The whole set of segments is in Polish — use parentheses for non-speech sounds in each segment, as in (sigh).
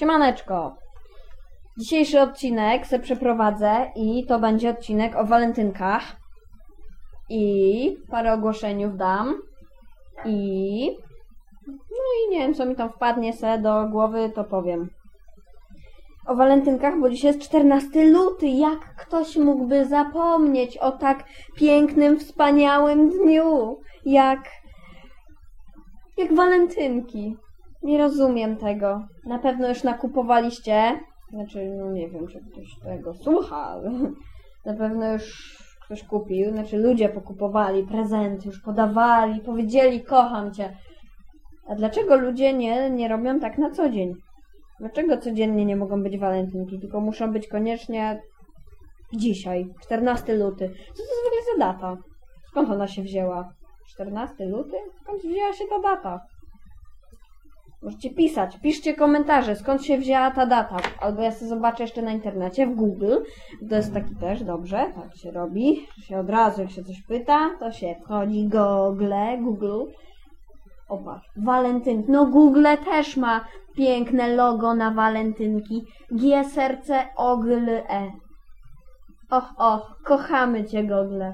Siemaneczko! Dzisiejszy odcinek se przeprowadzę i to będzie odcinek o walentynkach. I parę ogłoszeniów dam. I... No i nie wiem, co mi tam wpadnie se do głowy, to powiem. O walentynkach, bo dzisiaj jest 14 luty. Jak ktoś mógłby zapomnieć o tak pięknym, wspaniałym dniu? Jak... Jak walentynki. Nie rozumiem tego. Na pewno już nakupowaliście. Znaczy, no nie wiem, czy ktoś tego słucha, ale (laughs) na pewno już ktoś kupił. Znaczy, ludzie pokupowali prezenty, już podawali, powiedzieli, kocham cię. A dlaczego ludzie nie, nie robią tak na co dzień? Dlaczego codziennie nie mogą być walentynki, tylko muszą być koniecznie dzisiaj, 14 luty? Co to jest za data? Skąd ona się wzięła? 14 luty? Skąd wzięła się ta data? Możecie pisać, piszcie komentarze, skąd się wzięła ta data. Albo ja sobie zobaczę jeszcze na internecie, w Google. To jest taki też, dobrze, tak się robi. Się od razu, jak się coś pyta, to się wchodzi Google, Google. Opa, walentynki. No Google też ma piękne logo na walentynki. G, serce, ogle, e. Och, och, kochamy cię, Google.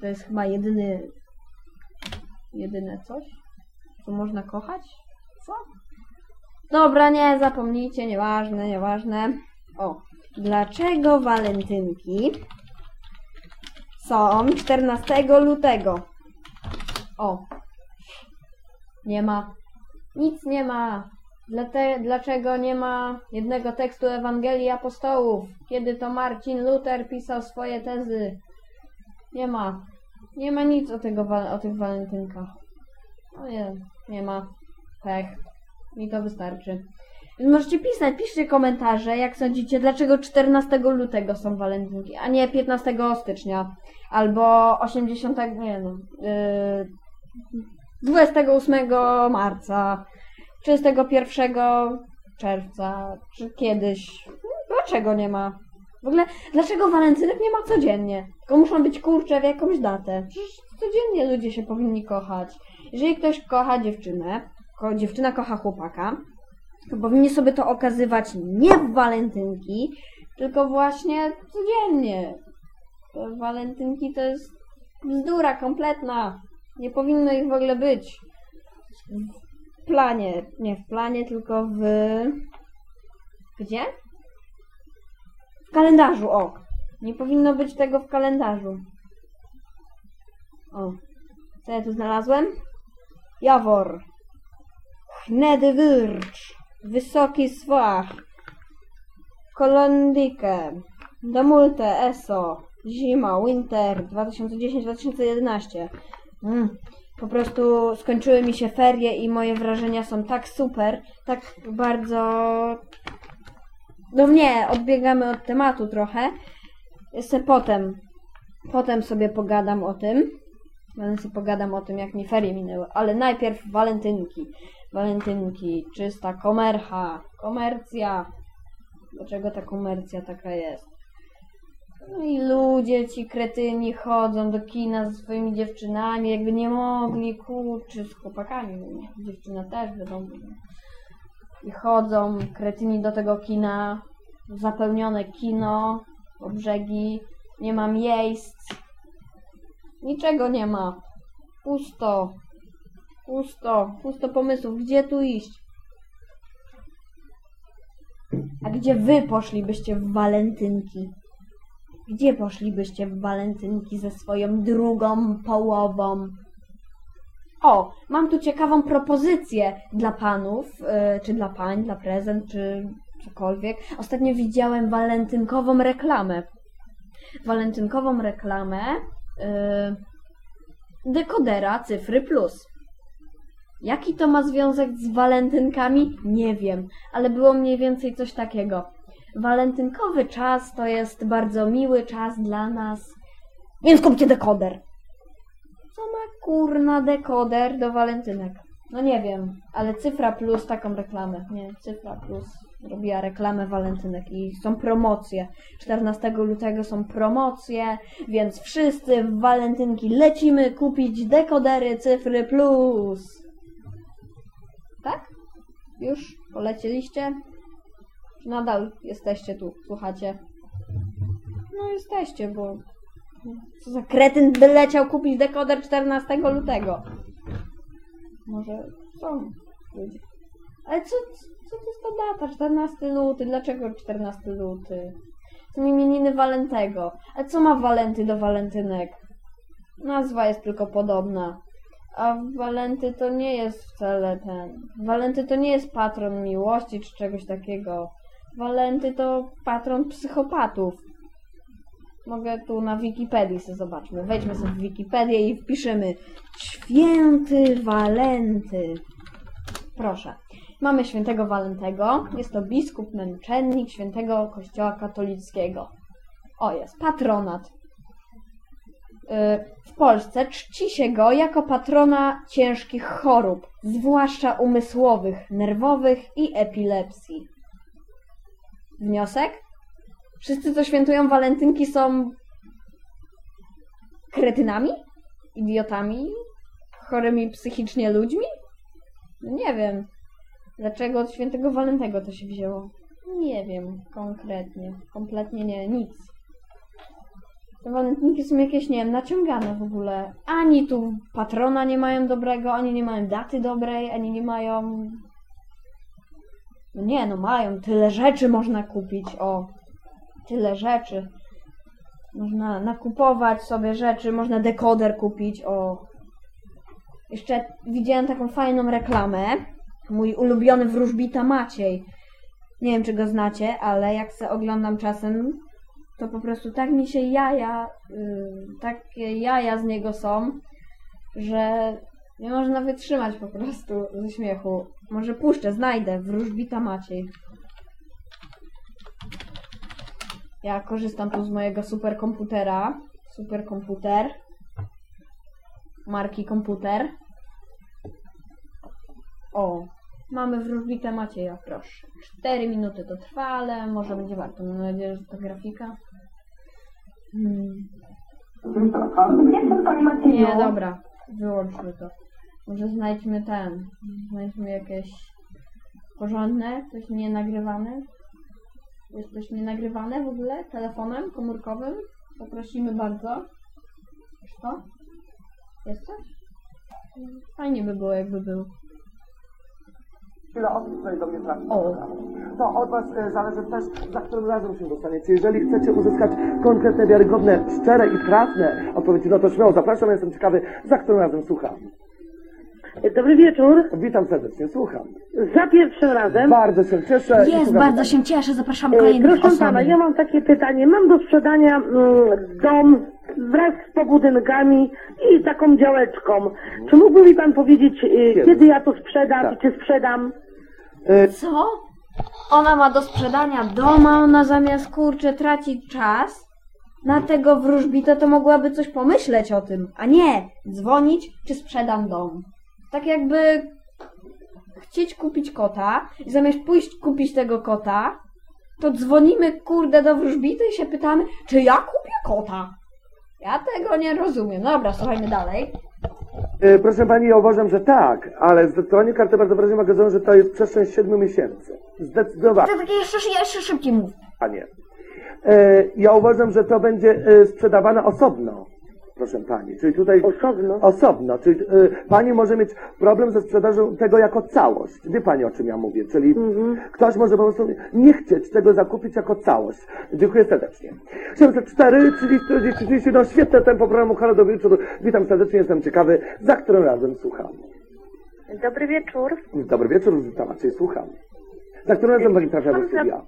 To jest chyba jedyny, jedyne coś co można kochać? Co? Dobra, nie, zapomnijcie, nieważne, nieważne. O, dlaczego walentynki są 14 lutego? O, nie ma. Nic nie ma. Dlate, dlaczego nie ma jednego tekstu Ewangelii Apostołów? Kiedy to Marcin Luther pisał swoje tezy? Nie ma. Nie ma nic o, tego, o tych walentynkach. O nie, nie ma. Pech. Mi to wystarczy. Więc możecie pisać, piszcie komentarze, jak sądzicie, dlaczego 14 lutego są walentynki, a nie 15 stycznia, albo 80, nie no, yy, 28 marca, 31 czerwca, czy kiedyś. Dlaczego nie ma? W ogóle, dlaczego walentynek nie ma codziennie? Tylko muszą być kurcze w jakąś datę. Przecież codziennie ludzie się powinni kochać. Jeżeli ktoś kocha dziewczynę, ko dziewczyna kocha chłopaka, to powinni sobie to okazywać nie w walentynki, tylko właśnie codziennie. To walentynki to jest bzdura kompletna. Nie powinno ich w ogóle być. W planie. Nie w planie, tylko w... Gdzie? W kalendarzu, o. Nie powinno być tego w kalendarzu. O. Co ja tu znalazłem? Jawor. Hnedy wyrcz. Wysoki swach. Kolondykę. Domulte, ESO. Zima, Winter 2010-2011. Mm. Po prostu skończyły mi się ferie i moje wrażenia są tak super, tak bardzo... No nie, odbiegamy od tematu trochę. Jeszcze potem, potem sobie pogadam o tym. Sobie pogadam o tym, jak mi ferie minęły. Ale najpierw walentynki. Walentynki, czysta komercha, komercja. Dlaczego ta komercja taka jest? No i ludzie, ci kretyni chodzą do kina ze swoimi dziewczynami, jakby nie mogli, kurczy, z chłopakami. Dziewczyna też wiadomo. I chodzą kretyni do tego kina, zapełnione kino, po brzegi, nie ma miejsc, Niczego nie ma. Pusto. Pusto. Pusto pomysłów. Gdzie tu iść? A gdzie wy poszlibyście w walentynki? Gdzie poszlibyście w walentynki ze swoją drugą połową? O, mam tu ciekawą propozycję dla panów, yy, czy dla pań, dla prezent, czy cokolwiek. Ostatnio widziałem walentynkową reklamę. Walentynkową reklamę dekodera cyfry plus. Jaki to ma związek z walentynkami? Nie wiem, ale było mniej więcej coś takiego. Walentynkowy czas to jest bardzo miły czas dla nas, więc kupcie dekoder. Co ma kurna dekoder do walentynek? No nie wiem, ale Cyfra Plus taką reklamę. Nie, Cyfra Plus robiła reklamę walentynek i są promocje. 14 lutego są promocje, więc wszyscy w walentynki lecimy kupić dekodery Cyfry Plus. Tak? Już polecieliście? Czy nadal jesteście tu, słuchacie? No jesteście, bo... Co za kretyn by leciał kupić dekoder 14 lutego? Może są ludzie. Ale co, co to jest ta data? 14 luty? Dlaczego 14 luty? Są imieniny Walentego. A co ma Walenty do walentynek? Nazwa jest tylko podobna. A Walenty to nie jest wcale ten. Walenty to nie jest patron miłości czy czegoś takiego. Walenty to patron psychopatów. Mogę tu na Wikipedii sobie zobaczmy. Wejdźmy sobie w Wikipedię i wpiszemy Święty Walenty. Proszę. Mamy świętego Walentego. Jest to biskup męczennik świętego kościoła katolickiego. O, jest patronat. Yy, W Polsce czci się go jako patrona ciężkich chorób, zwłaszcza umysłowych, nerwowych i epilepsji. Wniosek? Wszyscy, co świętują walentynki, są kretynami? Idiotami? Chorymi psychicznie ludźmi? No nie wiem. Dlaczego od świętego Walentego to się wzięło? Nie wiem konkretnie. Kompletnie nie, nic. Te walentynki są jakieś, nie wiem, naciągane w ogóle. Ani tu patrona nie mają dobrego, ani nie mają daty dobrej, ani nie mają... No nie, no mają. Tyle rzeczy można kupić, o. Tyle rzeczy. Można nakupować sobie rzeczy, można dekoder kupić, o. Jeszcze widziałem taką fajną reklamę. Mój ulubiony wróżbita Maciej. Nie wiem, czy go znacie, ale jak se oglądam czasem, to po prostu tak mi się jaja, yy, takie jaja z niego są, że nie można wytrzymać po prostu ze śmiechu. Może puszczę, znajdę, wróżbita Maciej. Ja korzystam tu z mojego superkomputera. Superkomputer. Marki komputer. O, mamy wróżbitę Macieja, proszę. 4 minuty to trwa, ale może będzie warto. Mam nadzieję, że to grafika. Hmm. Jestem Macieju. Nie, dobra. Wyłączmy to. Może znajdźmy ten. Znajdźmy jakieś porządne, coś nie nagrywane. Jest coś nie nagrywane w ogóle? Telefonem komórkowym? Poprosimy bardzo. Co? Jest coś? Fajnie by było, jakby był. Ile osób tutaj do mnie trafi? O. To od Was e, zależy też, za którym razem się dostaniecie. Jeżeli chcecie uzyskać konkretne, wiarygodne, szczere i trafne odpowiedzi, no to śmiało zapraszam, jestem ciekawy, za którym razem słucham. Dobry wieczór. Witam serdecznie, słucham. Za pierwszym razem. Bardzo się cieszę. i Jest, słucham bardzo się cieszę, zapraszamy E, kolejnych Proszę pana, ja mam takie pytanie. Mam do sprzedania mm, dom wraz z pobudynkami i taką działeczką. Czy mógłby mi pan powiedzieć, e, kiedy ja to sprzedam Tak. i czy sprzedam? E, Co? Ona ma do sprzedania dom, a ona zamiast kurczę tracić czas na tego wróżbita, to mogłaby coś pomyśleć o tym, a nie dzwonić, czy sprzedam dom. Tak jakby chcieć kupić kota i zamiast pójść kupić tego kota, to dzwonimy kurde do wróżbity i się pytamy, czy ja kupię kota. Ja tego nie rozumiem. No dobra, słuchajmy dalej. e, proszę Pani, ja uważam, że tak, ale zdecydowanie karty bardzo wyraźnie magazynują, że to jest przestrzeń 7 miesięcy. Zdecydowanie. To takie jeszcze, jeszcze szybciej mów. a nie. E, ja uważam, że to będzie e, sprzedawane osobno, proszę pani. Czyli tutaj Osobno. osobno, czyli e, pani może mieć problem ze sprzedażą tego jako całość. Wie pani o czym ja mówię? Czyli ktoś może po prostu nie chcieć tego zakupić jako całość. Dziękuję serdecznie. 704, czyli 40, no świetne tempo programu Halo do wieczoru. Witam serdecznie, jestem ciekawy, za którym razem słucham. Dobry wieczór. Dobry wieczór, witam, czyli słucham. Za którym razem pani trafia do studia?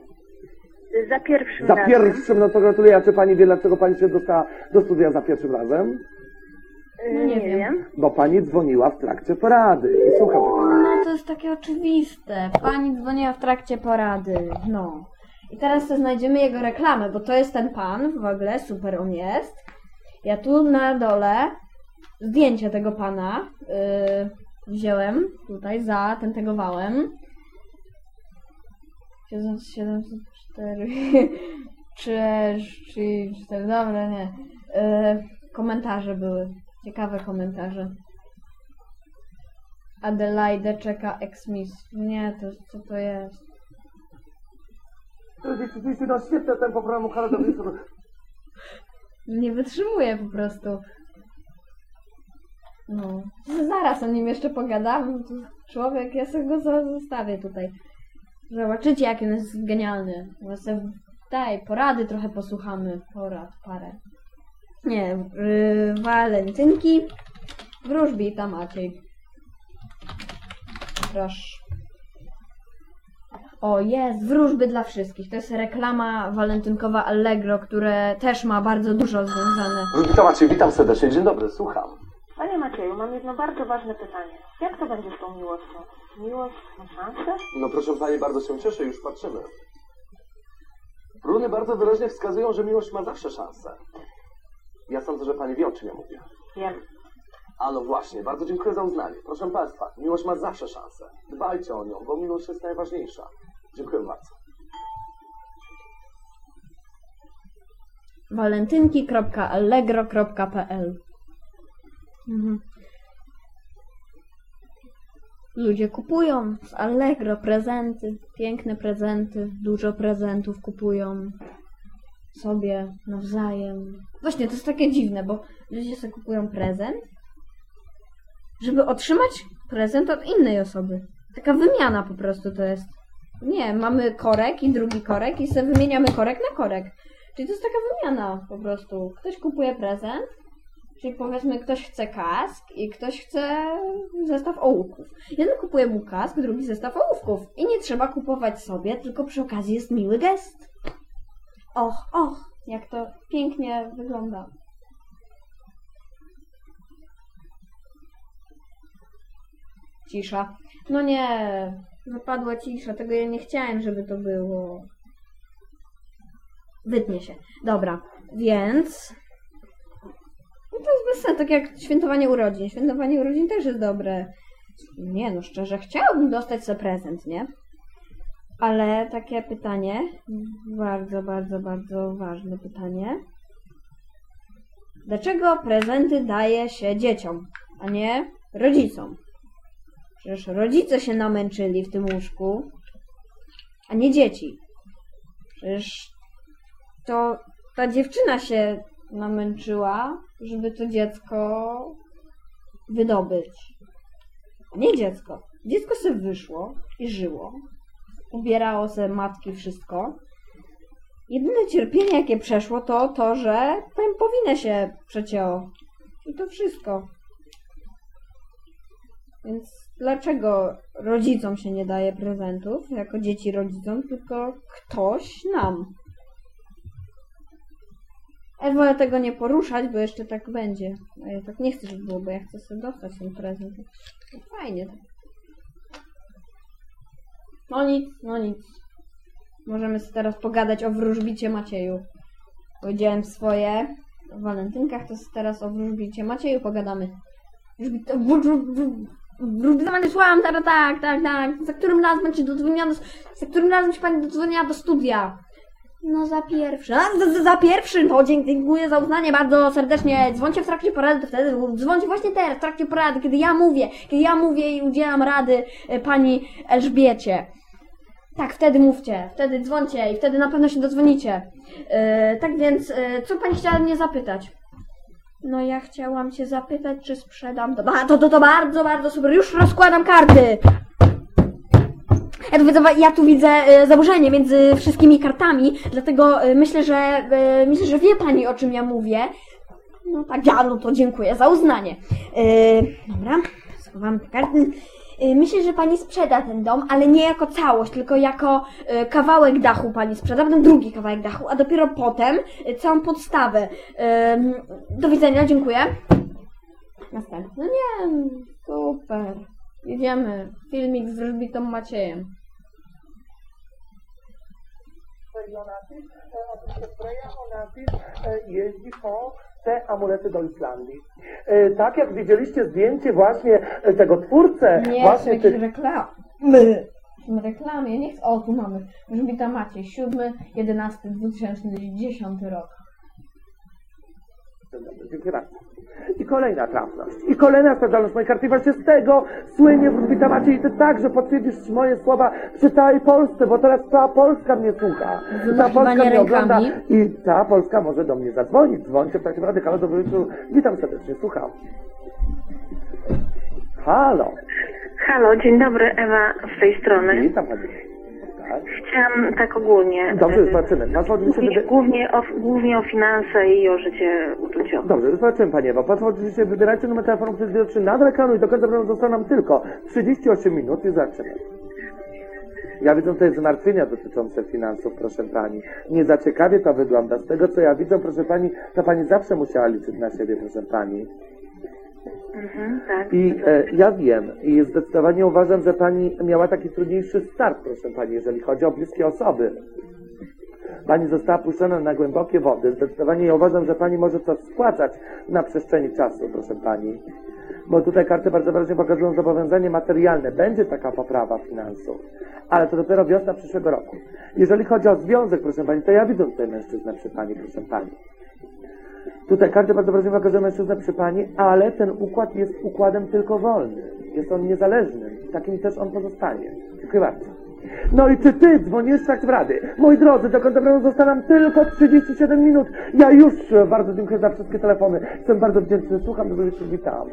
Za pierwszym Za pierwszym, no to gratuluję. A czy pani wie, dlaczego pani się dostała do studia za pierwszym razem? No nie wiem. Bo pani dzwoniła w trakcie porady. I słucham. No to jest takie oczywiste. Pani dzwoniła w trakcie porady. No. I teraz sobie znajdziemy jego reklamę, bo to jest ten pan, w ogóle super on jest. Ja tu na dole zdjęcie tego pana yy, wziąłem, tutaj zatentegowałem. 704 6, 3, 4, dobra, nie. Yy, komentarze były. Ciekawe komentarze. Adelaide czeka ex-miss. Nie, to co to jest? Rzeczywiście, no świetne tempo programu Harada. Nie wytrzymuję po prostu. No. Zaraz o nim jeszcze pogadam. To Człowiek, ja sobie go zostawię tutaj. Zobaczycie, jak on jest genialny. Daj, porady trochę posłuchamy. Porad, parę. Nie, yy, walentynki. Wróżbita Maciej. Proszę. O, jest, wróżby dla wszystkich. To jest reklama walentynkowa Allegro, które też ma bardzo dużo związane. Witam Maciej, witam serdecznie, dzień dobry, słucham. Panie Macieju, mam jedno bardzo ważne pytanie. Jak to będzie z tą miłością? Miłość ma szansę? No proszę Pani, bardzo się cieszę, już patrzymy. Runy bardzo wyraźnie wskazują, że miłość ma zawsze szansę. Ja sądzę, że Pani wie, o czym ja mówię. Wiem. A no właśnie, bardzo dziękuję za uznanie. Proszę Państwa, miłość ma zawsze szansę. Dbajcie o nią, bo miłość jest najważniejsza. Dziękuję bardzo. walentynki.allegro.pl mhm. Ludzie kupują z Allegro prezenty, piękne prezenty, dużo prezentów kupują sobie nawzajem. Właśnie, to jest takie dziwne, bo ludzie sobie kupują prezent, żeby otrzymać prezent od innej osoby. Taka wymiana po prostu to jest. Nie, mamy korek i drugi korek i sobie wymieniamy korek na korek. Czyli to jest taka wymiana po prostu. Ktoś kupuje prezent, czyli powiedzmy ktoś chce kask i ktoś chce zestaw ołówków. Jeden kupuje mu kask, drugi zestaw ołówków. I nie trzeba kupować sobie, tylko przy okazji jest miły gest. Och, och, jak to pięknie wygląda. Cisza. No nie, wypadła cisza, tego ja nie chciałem, żeby to było. Wytnie się. Dobra, więc. No to jest bez sensu, tak jak świętowanie urodzin. Świętowanie urodzin też jest dobre. Nie no, szczerze, chciałabym dostać sobie prezent, nie? Ale takie pytanie, bardzo, bardzo, bardzo ważne pytanie. Dlaczego prezenty daje się dzieciom, a nie rodzicom? Przecież rodzice się namęczyli w tym łóżku, a nie dzieci. Przecież to ta dziewczyna się namęczyła, żeby to dziecko wydobyć. Nie dziecko. Dziecko sobie wyszło i żyło. Ubierało sobie matki wszystko. Jedyne cierpienie, jakie przeszło, to to, że pępowinę się przecięło. I to wszystko. Więc dlaczego rodzicom się nie daje prezentów, jako dzieci rodzicom, tylko ktoś nam? Ja tego nie poruszać, bo jeszcze tak będzie. A ja tak nie chcę, żeby było, bo ja chcę sobie dostać ten prezent. No fajnie. No nic, no nic. Możemy sobie teraz pogadać o wróżbicie Macieju. Powiedziałem swoje o walentynkach, to teraz o wróżbicie Macieju pogadamy. Wróżbita- wró- wró- wró- Wróżbita Macieju, słucham, tak, tak, tak. Za którym razem będzie dodzwoniła do, za którym razem się pani dodzwoniła do studia? No za pierwszy. A, za, za, pierwszy, no dziękuję za uznanie bardzo serdecznie. Dzwońcie w trakcie porady, to wtedy dzwońcie właśnie teraz, w trakcie porady, kiedy ja mówię, kiedy ja mówię i udzielam rady e, pani Elżbiecie. Tak, wtedy mówcie, wtedy dzwońcie i wtedy na pewno się dodzwonicie. E, tak więc, e, co pani chciała mnie zapytać? No ja chciałam cię zapytać, czy sprzedam to. A, to, to, to bardzo, bardzo super. Już rozkładam karty. Ja tu widzę, ja tu widzę zaburzenie między wszystkimi kartami, dlatego e, myślę, że e, myślę, że wie pani o czym ja mówię. No tak, ja, no to dziękuję za uznanie. E, dobra, schowam te karty. Myślę, że pani sprzeda ten dom, ale nie jako całość, tylko jako kawałek dachu pani sprzeda, potem drugi kawałek dachu, a dopiero potem całą podstawę. Do widzenia, dziękuję. Następny. No nie, super. Jedziemy. Filmik z wróżbitą Maciejem. Jonatis, Jonatis e, jeździ po te amulety do Islandii. E, Tak jak widzieliście zdjęcie właśnie e, tego twórcę, Nie, właśnie tych... reklamy. My. Reklamy, ja nie chcę. O, tu mamy. Wróżbita Maciej. 7, 11, 2010 rok. Dziękuję bardzo. I kolejna trafność. I kolejna sprawdzalność mojej karty. I właśnie z tego słynie wróżbita Maciej. I ty także potwierdzisz moje słowa przy całej Polsce, bo teraz cała Polska mnie słucha. Cała Polska mnie ogląda. rękami. I cała Polska może do mnie zadzwonić. Dzwońcie w trakcie rady. Halo, dobry wieczór. Witam serdecznie, słucham. Halo. Halo, dzień dobry, Ewa z tej strony. Witam Pani. Chciałam tak ogólnie. Dobrze, e, zobaczymy. Się Głównie, głównie, o, głównie o finanse i o życie uczuciowe. Dobrze, zobaczymy Panie Ewa. Pozwól oczywiście wybierajcie numer telefonu przez widoczny nadal ekranu i do końca programu zostało nam tylko 38 minut i zobaczymy. Ja widzę tutaj zmartwienia dotyczące finansów, proszę Pani. Nie zaciekawie to wygląda. Z tego co ja widzę, proszę Pani, to Pani zawsze musiała liczyć na siebie, proszę Pani. Mhm, tak. I e, ja wiem i zdecydowanie uważam, że Pani miała taki trudniejszy start, proszę Pani, jeżeli chodzi o bliskie osoby. Pani została puszczona na głębokie wody. Zdecydowanie ja uważam, że Pani może coś spłacać na przestrzeni czasu, proszę Pani. Bo tutaj karty bardzo wyraźnie pokazują zobowiązanie materialne. Będzie taka poprawa finansów, ale to dopiero wiosna przyszłego roku. Jeżeli chodzi o związek, proszę Pani, to ja widzę tutaj mężczyznę przy Pani, proszę Pani. Tutaj karty bardzo wyraźnie pokazują mężczyznę przy Pani, ale ten układ jest układem tylko wolnym. Jest on niezależnym. Takim też on pozostanie. Dziękuję bardzo. No i czy ty dzwonisz w trakcie rady? Moi drodzy, do zostało nam tylko 37 minut. Ja już e, bardzo dziękuję za wszystkie telefony. Jestem bardzo wdzięczny. Słucham, dobry wieczór, witam.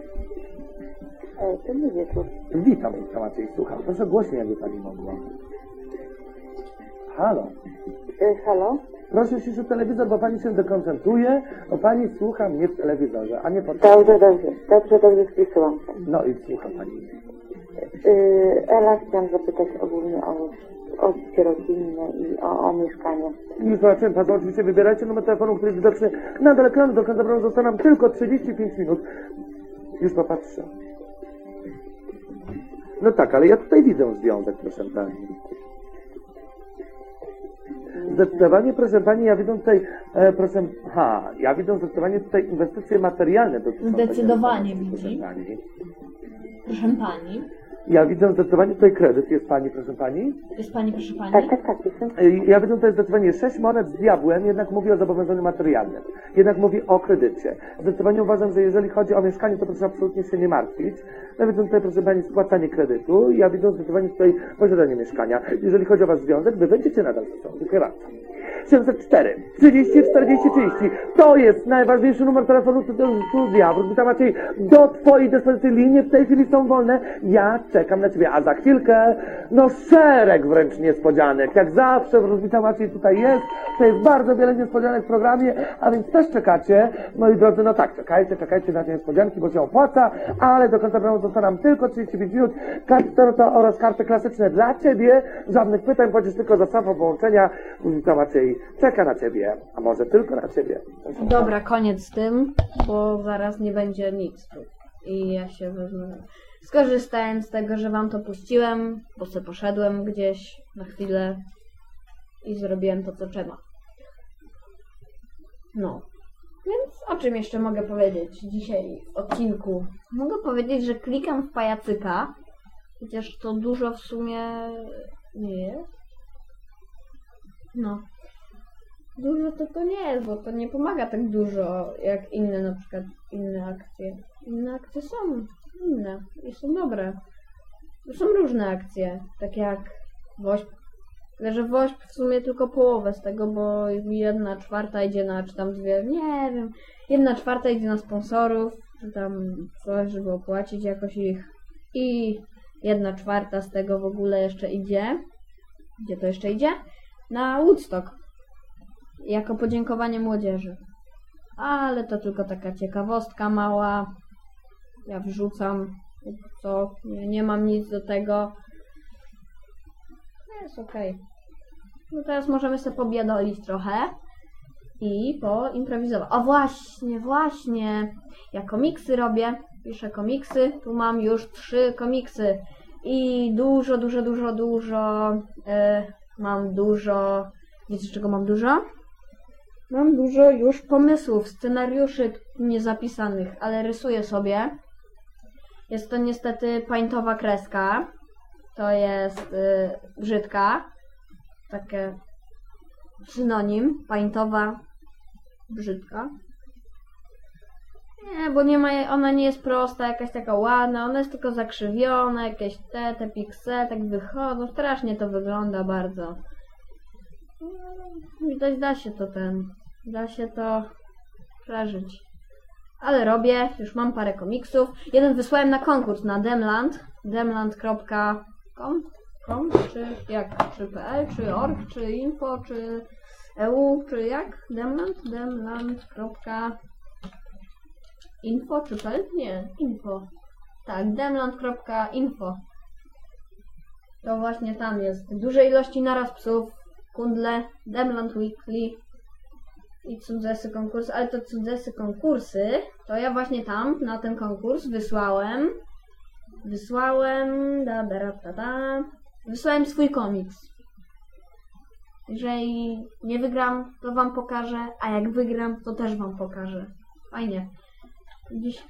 Dobry wieczór. Witam, Monika Maciej, słucham. Proszę głośniej, jakby Pani mogła. Halo. Halo? Proszę ciszyć telewizor, bo Pani się dekoncentruje, bo Pani słucha mnie w telewizorze, a nie pod... Dobrze, dobrze. Dobrze, dobrze spisałam. No i słucha Pani. Yy, Ela, chciałam zapytać ogólnie o, o rodzinne i o, o mieszkanie. Już zobaczyłem, Państwo oczywiście wybierajcie numer telefonu, który jest widoczny nadal ekranu, do końca programu zostało nam tylko 35 minut. Już popatrzę. No tak, ale ja tutaj widzę związek, proszę Pani. Zdecydowanie, proszę Pani, ja widzę tutaj, e, proszę, ha, ja widzę zdecydowanie tutaj inwestycje materialne dotyczące Zdecydowanie widzi. proszę Pani. Proszę pani. Ja widzę zdecydowanie tutaj kredyt, jest Pani, proszę Pani. Jest pani, proszę pani. Tak, tak, tak, jestem. E, Ja widzę tutaj zdecydowanie sześć monet z diabłem, jednak mówi o zobowiązaniu materialnym. Jednak mówi o kredycie. Zdecydowanie uważam, że jeżeli chodzi o mieszkanie, to proszę absolutnie się nie martwić. Ja widzę tutaj, proszę Pani, spłacanie kredytu. Ja widzę zdecydowanie tutaj posiadanie mieszkania. Jeżeli chodzi o Wasz związek, Wy będziecie nadal ze sobą. Dziękuję bardzo. 704 30 40 30 To jest najważniejszy numer telefonu studia. Wróżbita Maciej, do Twojej dyspozycji linie w tej chwili są wolne. Ja czekam na Ciebie, a za chwilkę, no szereg wręcz niespodzianek. Jak zawsze Wróżbita Maciej tutaj jest. To jest bardzo wiele niespodzianek w programie, a więc też czekacie. Moi drodzy, no tak, czekajcie, czekajcie na te niespodzianki, bo się opłaca, ale do końca programu zostało nam tylko 35 minut. Tarota oraz karty klasyczne dla Ciebie. Żadnych pytań, płacisz tylko za samo połączenia. Wróżbita Maciej czeka na Ciebie, a może tylko na Ciebie. Dobra, koniec z tym, bo zaraz nie będzie nic tu. I ja się wezmę. Skorzystałem z tego, że wam to puściłem, bo se poszedłem gdzieś na chwilę i zrobiłem to, co trzeba. No. Więc o czym jeszcze mogę powiedzieć dzisiaj w odcinku? Mogę powiedzieć, że klikam w pajacyka, chociaż to dużo w sumie nie jest. No. Dużo to to nie jest, bo to nie pomaga tak dużo jak inne na przykład inne akcje. Inne akcje są inne i są dobre. Są różne akcje, takie jak WOŚP. Tyle, że WOŚP w sumie tylko połowę z tego, bo jedna czwarta idzie na, czy tam dwie, nie wiem, jedna czwarta idzie na sponsorów, czy tam coś, żeby opłacić jakoś ich i jedna czwarta z tego w ogóle jeszcze idzie, gdzie to jeszcze idzie? Na Woodstock jako podziękowanie młodzieży. Ale to tylko taka ciekawostka mała. Ja wrzucam co, nie, nie mam nic do tego. Jest okej. No teraz możemy sobie pobiadolić trochę i poimprowizować. O właśnie, właśnie. Ja komiksy robię, piszę komiksy. Tu mam już trzy komiksy i dużo, dużo, dużo, dużo. e, mam dużo. Wiecie czego mam dużo? Mam dużo już pomysłów, scenariuszy niezapisanych, ale rysuję sobie. Jest to niestety paintowa kreska. To jest y, brzydka. Takie synonim. Paintowa, brzydka. Nie, bo nie ma, ona nie jest prosta, jakaś taka ładna, ona jest tylko zakrzywiona, jakieś te, te piksele tak wychodzą, strasznie to wygląda bardzo. Widać, da się to ten, da się to przeżyć. Ale robię, już mam parę komiksów. Jeden wysłałem na konkurs na Demland, demland.com, com, czy jak, czy pl, czy org, czy info, czy eu, czy jak? Demland? demland.com Info czy pl? Nie, info. Tak, demland.info. To właśnie tam jest. Duże ilości naraz psów, kundle, Demland Weekly i cudzesy konkursy, ale to cudzesy konkursy, to ja właśnie tam na ten konkurs wysłałem wysłałem da, da, da, da, wysłałem swój komiks. Jeżeli nie wygram, to wam pokażę, a jak wygram, to też wam pokażę. Fajnie. Dziś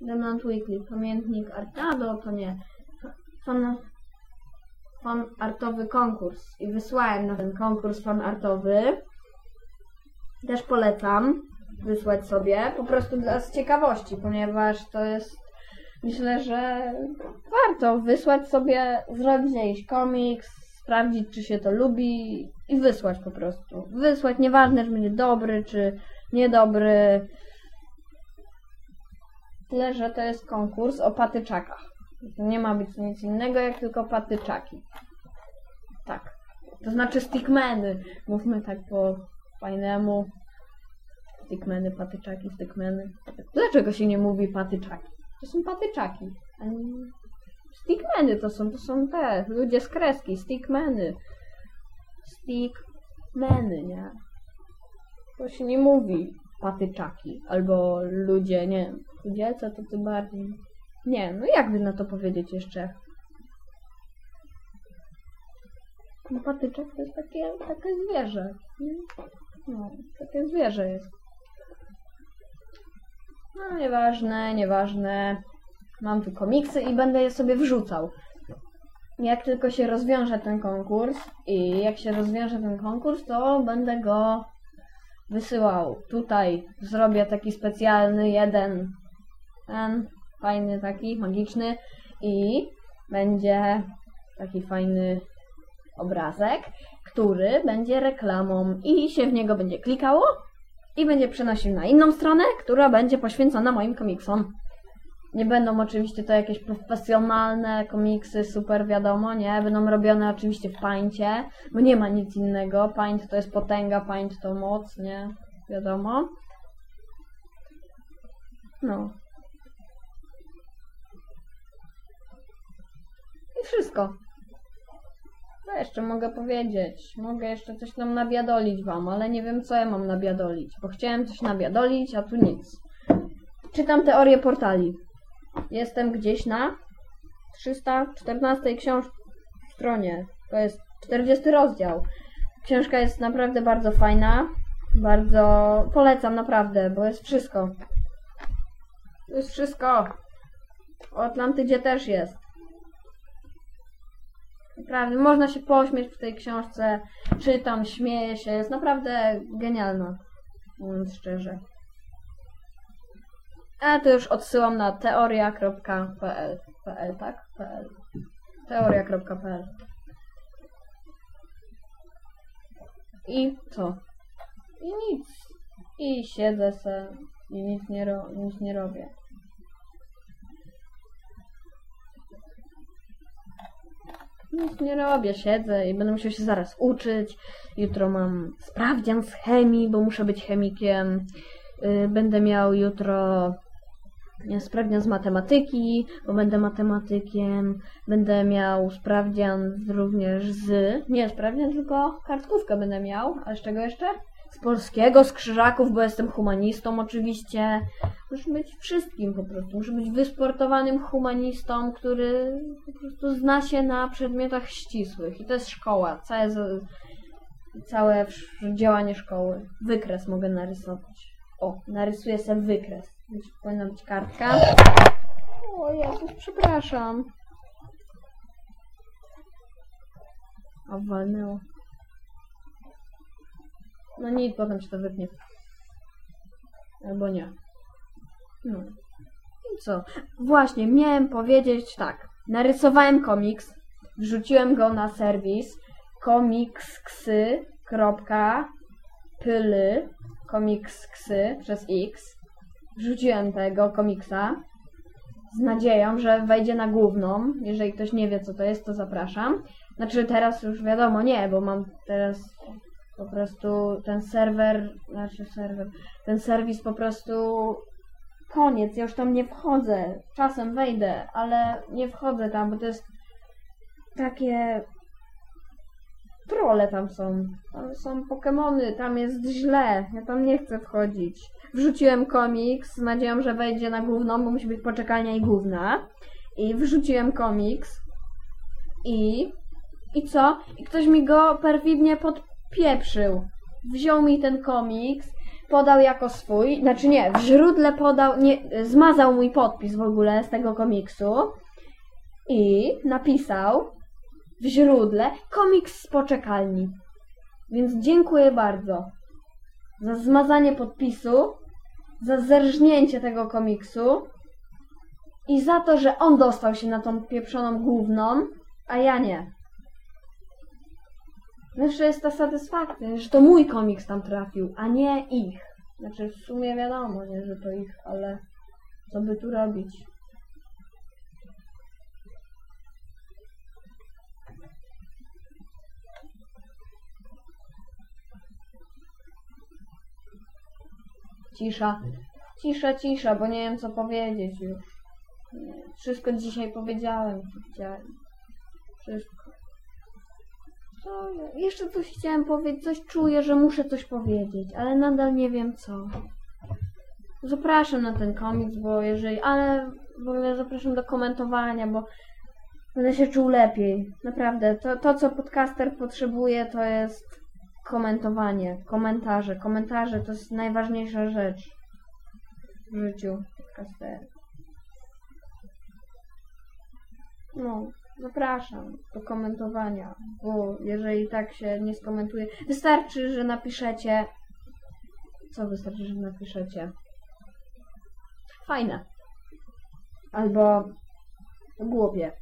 Demont Weekly, pamiętnik Artado, to nie. Fan artowy konkurs. I wysłałem na ten konkurs fan artowy. Też polecam wysłać sobie, po prostu dla z ciekawości, ponieważ to jest, myślę, że warto wysłać sobie, zrobić jakiś komiks, sprawdzić, czy się to lubi i wysłać po prostu. Wysłać, nieważne, czy będzie dobry, czy niedobry. Tyle, że to jest konkurs o patyczakach. Nie ma być nic innego, jak tylko patyczaki. Tak. To znaczy stickmeny. Mówmy tak po fajnemu. Stickmeny, patyczaki, stickmeny. Dlaczego się nie mówi patyczaki? To są patyczaki. Stickmeny to są, to są te ludzie z kreski, stickmeny. Stickmeny, nie? To się nie mówi patyczaki. Albo ludzie, nie wiem, ludzie, co to ty bardziej... Nie, no jak by na to powiedzieć jeszcze? No patyczek to jest takie, takie zwierzę. No, takie zwierzę jest. No, nieważne, nieważne. Mam tu komiksy i będę je sobie wrzucał. Jak tylko się rozwiąże ten konkurs i jak się rozwiąże ten konkurs, to będę go wysyłał. Tutaj zrobię taki specjalny jeden, ten fajny taki, magiczny i będzie taki fajny obrazek, który będzie reklamą i się w niego będzie klikało i będzie przenosił na inną stronę, która będzie poświęcona moim komiksom. Nie będą oczywiście to jakieś profesjonalne komiksy, super wiadomo, nie? Będą robione oczywiście w paincie, bo nie ma nic innego. Paint to jest potęga, paint to moc, nie? Wiadomo. No. Wszystko. Co jeszcze mogę powiedzieć? Mogę jeszcze coś tam nabiadolić wam, ale nie wiem co ja mam nabiadolić, bo chciałem coś nabiadolić, a tu nic. Czytam teorię portali. Jestem gdzieś na 314 książ stronie. To jest 40 rozdział. Książka jest naprawdę bardzo fajna. Bardzo polecam naprawdę, bo jest wszystko. To jest wszystko. O Atlantydzie też jest. Naprawdę, można się pośmieć w tej książce. Czytam, śmieję się. Jest naprawdę genialna. Mówiąc szczerze. A to już odsyłam na teoria.pl. PL, tak? PL. Teoria.pl. I co? I nic. I siedzę se i nic nie, ro- nic nie robię. Nic nie robię, siedzę i będę musiał się zaraz uczyć. Jutro mam sprawdzian z chemii, bo muszę być chemikiem. Y, Będę miał jutro sprawdzian z matematyki, bo będę matematykiem. Będę miał sprawdzian również z... Nie sprawdzian, tylko kartkówkę będę miał. A z czego jeszcze? Z polskiego, z krzyżaków, bo jestem humanistą oczywiście. Muszę być wszystkim po prostu. Muszę być wysportowanym humanistą, który po prostu zna się na przedmiotach ścisłych. I to jest szkoła. Całe, całe działanie szkoły. Wykres mogę narysować. O, narysuję sobie wykres. Więc powinna być kartka. O Jezus, przepraszam. O, walnęło. No nic, potem się to wytnie. Albo nie. No. I co? Właśnie, miałem powiedzieć tak. Narysowałem komiks, wrzuciłem go na serwis komiksksy.pl komiksksy przez x. Wrzuciłem tego komiksa z nadzieją, że wejdzie na główną. Jeżeli ktoś nie wie, co to jest, to zapraszam. Znaczy teraz już wiadomo nie, bo mam teraz po prostu ten serwer, znaczy serwer, ten serwis po prostu koniec, ja już tam nie wchodzę. Czasem wejdę, ale nie wchodzę tam, bo to jest takie trole tam są. Tam są Pokemony, tam jest źle. Ja tam nie chcę wchodzić. Wrzuciłem komiks z nadzieją, że wejdzie na główną, bo musi być poczekalnia i główna. I wrzuciłem komiks. I... I co? I ktoś mi go perfidnie podpieprzył. Wziął mi ten komiks, podał jako swój, znaczy nie, w źródle podał, nie, zmazał mój podpis w ogóle z tego komiksu i napisał w źródle komiks z poczekalni. Więc dziękuję bardzo za zmazanie podpisu, za zerżnięcie tego komiksu i za to, że on dostał się na tą pieprzoną główną, a ja nie. Znaczy jest ta satysfakcja, że to mój komiks tam trafił, a nie ich. Znaczy w sumie wiadomo, nie, że to ich, ale co by tu robić? Cisza. Cisza, cisza, bo nie wiem co powiedzieć już. Wszystko dzisiaj powiedziałem, co chciałem. Wszystko. Jeszcze coś chciałem powiedzieć, coś czuję, że muszę coś powiedzieć, ale nadal nie wiem co. Zapraszam na ten komiks, bo jeżeli, ale w ogóle zapraszam do komentowania, bo będę się czuł lepiej. Naprawdę, to, to co podcaster potrzebuje, to jest komentowanie, komentarze. Komentarze to jest najważniejsza rzecz w życiu podcastera. No, zapraszam do komentowania, bo jeżeli tak się nie skomentuje, wystarczy, że napiszecie. Co wystarczy, że napiszecie? Fajne. Albo głupie.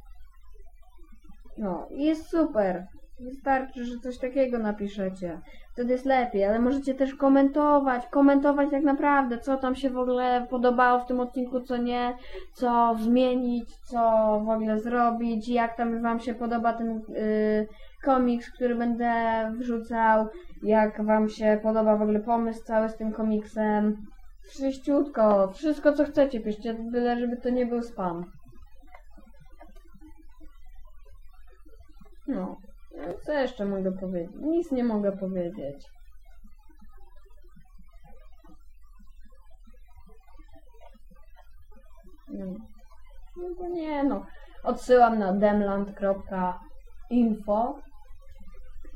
No, jest super. Wystarczy, że coś takiego napiszecie. Wtedy jest lepiej, ale możecie też komentować, komentować tak naprawdę, co tam się w ogóle podobało w tym odcinku, co nie, co zmienić, co w ogóle zrobić, jak tam wam się podoba ten y, komiks, który będę wrzucał, jak wam się podoba w ogóle pomysł cały z tym komiksem. Wszyściutko, wszystko co chcecie piszcie, byle żeby to nie był spam. No. Co jeszcze mogę powiedzieć? Nic nie mogę powiedzieć. No, no nie no. Odsyłam na demland.info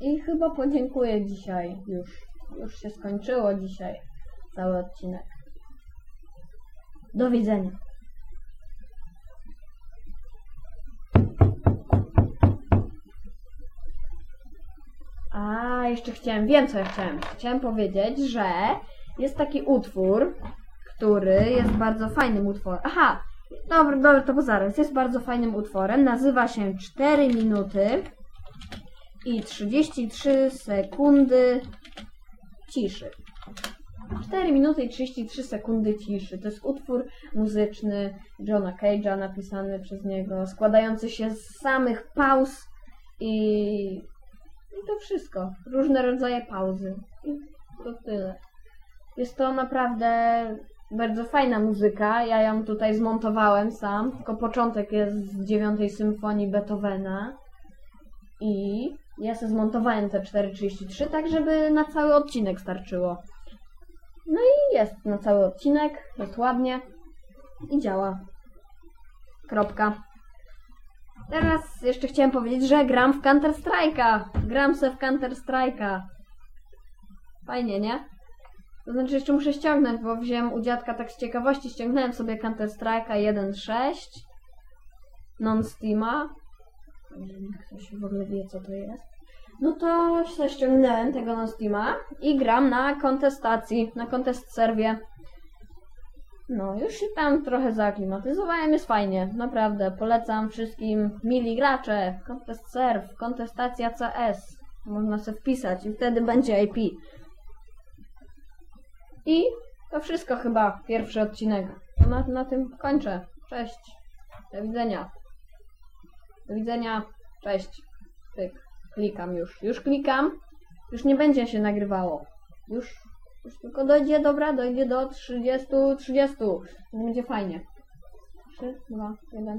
i chyba podziękuję dzisiaj. Już, już się skończyło dzisiaj cały odcinek. Do widzenia. A, jeszcze chciałem, wiem co ja chciałem. Chciałem powiedzieć, że jest taki utwór, który jest bardzo fajnym utworem. Aha, dobra, dobra, to zaraz. Jest bardzo fajnym utworem. Nazywa się 4 minuty i 33 sekundy ciszy. 4 minuty i 33 sekundy ciszy. To jest utwór muzyczny Johna Cage'a napisany przez niego, składający się z samych pauz i i to wszystko. Różne rodzaje pauzy. I to tyle. Jest to naprawdę bardzo fajna muzyka. Ja ją tutaj zmontowałem sam. Tylko początek jest z dziewiątej symfonii Beethovena. I ja sobie zmontowałem te 4.33, tak żeby na cały odcinek starczyło. No i jest na cały odcinek. Jest ładnie. I działa. Kropka. Teraz jeszcze chciałem powiedzieć, że gram w Counter Strike'a. Gram se w Counter Strike'a. Fajnie, nie? To znaczy jeszcze muszę ściągnąć, bo wziąłem u dziadka tak z ciekawości, ściągnąłem sobie Counter Strike'a 1.6 non-steama. Ktoś w ogóle wie, co to jest. No to ściągnąłem tego non-steama i gram na kontestacji, na kontest serwie. No, już się tam trochę zaklimatyzowałem, jest fajnie, naprawdę. Polecam wszystkim mili gracze. Contest Serve, kontestacja CS. Można sobie wpisać i wtedy będzie IP. I to wszystko chyba, pierwszy odcinek. Na, na tym kończę. Cześć. Do widzenia. Do widzenia. Cześć. Pyk. Klikam już. Już klikam. Już nie będzie się nagrywało. Już, już tylko dojdzie, dobra, dojdzie do 30, 30. Będzie fajnie. 3, 2, 1.